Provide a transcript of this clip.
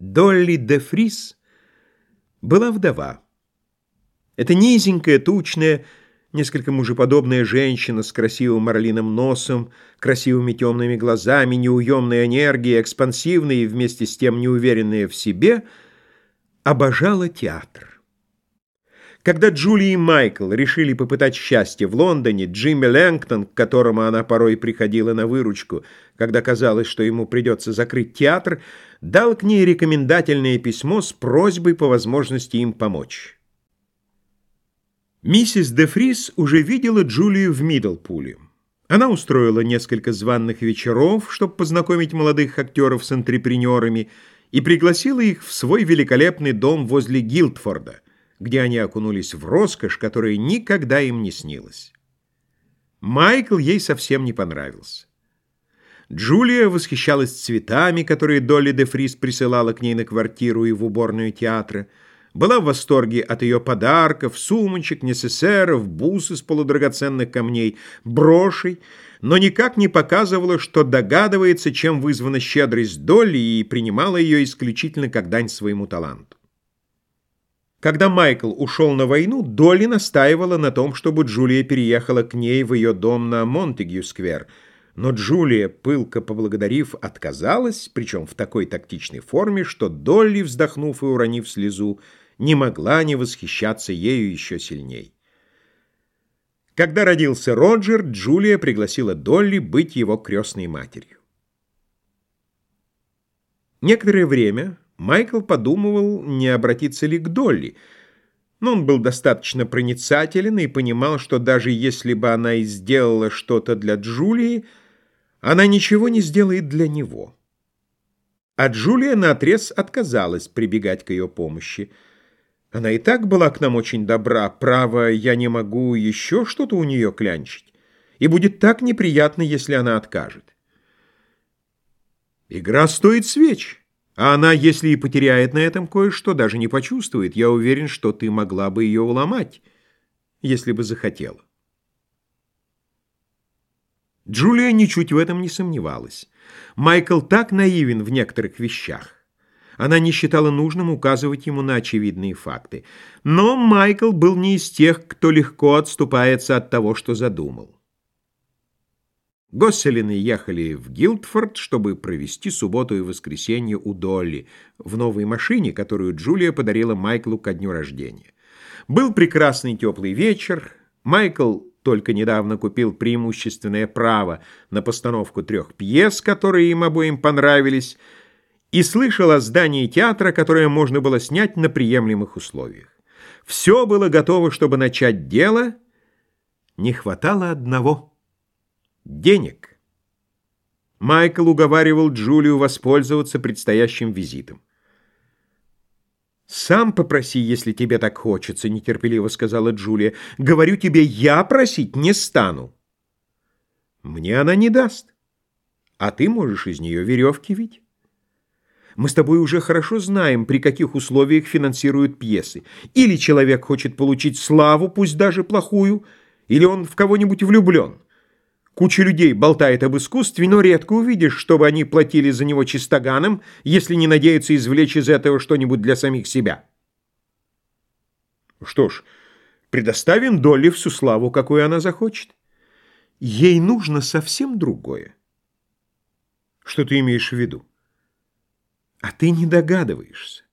Долли де Фрис была вдова. Это низенькая, тучная, несколько мужеподобная женщина с красивым орлиным носом, красивыми темными глазами, неуемной энергией, экспансивная и вместе с тем неуверенная в себе, обожала театр. Когда Джули и Майкл решили попытать счастье в Лондоне, Джимми Лэнгтон, к которому она порой приходила на выручку, когда казалось, что ему придется закрыть театр, дал к ней рекомендательное письмо с просьбой по возможности им помочь. Миссис де Фрис уже видела Джулию в Миддлпуле. Она устроила несколько званных вечеров, чтобы познакомить молодых актеров с антрепренерами, и пригласила их в свой великолепный дом возле Гилдфорда – где они окунулись в роскошь, которая никогда им не снилась. Майкл ей совсем не понравился. Джулия восхищалась цветами, которые Долли де Фрис присылала к ней на квартиру и в уборную театра, была в восторге от ее подарков, сумочек, несесеров, бус из полудрагоценных камней, брошей, но никак не показывала, что догадывается, чем вызвана щедрость Долли, и принимала ее исключительно как дань своему таланту. Когда Майкл ушел на войну, Долли настаивала на том, чтобы Джулия переехала к ней в ее дом на Монтегю-сквер. Но Джулия, пылко поблагодарив, отказалась, причем в такой тактичной форме, что Долли, вздохнув и уронив слезу, не могла не восхищаться ею еще сильней. Когда родился Роджер, Джулия пригласила Долли быть его крестной матерью. Некоторое время Майкл подумывал, не обратиться ли к Долли, но он был достаточно проницателен и понимал, что даже если бы она и сделала что-то для Джулии, она ничего не сделает для него. А Джулия наотрез отказалась прибегать к ее помощи. Она и так была к нам очень добра, право, я не могу еще что-то у нее клянчить, и будет так неприятно, если она откажет. Игра стоит свеч. А она, если и потеряет на этом кое-что, даже не почувствует. Я уверен, что ты могла бы ее уломать, если бы захотела. Джулия ничуть в этом не сомневалась. Майкл так наивен в некоторых вещах. Она не считала нужным указывать ему на очевидные факты. Но Майкл был не из тех, кто легко отступается от того, что задумал. Госселины ехали в Гилдфорд, чтобы провести субботу и воскресенье у Долли в новой машине, которую Джулия подарила Майклу ко дню рождения. Был прекрасный теплый вечер. Майкл только недавно купил преимущественное право на постановку трех пьес, которые им обоим понравились, и слышал о здании театра, которое можно было снять на приемлемых условиях. Все было готово, чтобы начать дело, не хватало одного — денег. Майкл уговаривал Джулию воспользоваться предстоящим визитом. «Сам попроси, если тебе так хочется», — нетерпеливо сказала Джулия. «Говорю тебе, я просить не стану». «Мне она не даст, а ты можешь из нее веревки вить». Мы с тобой уже хорошо знаем, при каких условиях финансируют пьесы. Или человек хочет получить славу, пусть даже плохую, или он в кого-нибудь влюблен. Куча людей болтает об искусстве, но редко увидишь, чтобы они платили за него чистоганом, если не надеются извлечь из этого что-нибудь для самих себя. Что ж, предоставим Долли всю славу, какую она захочет. Ей нужно совсем другое. Что ты имеешь в виду? А ты не догадываешься.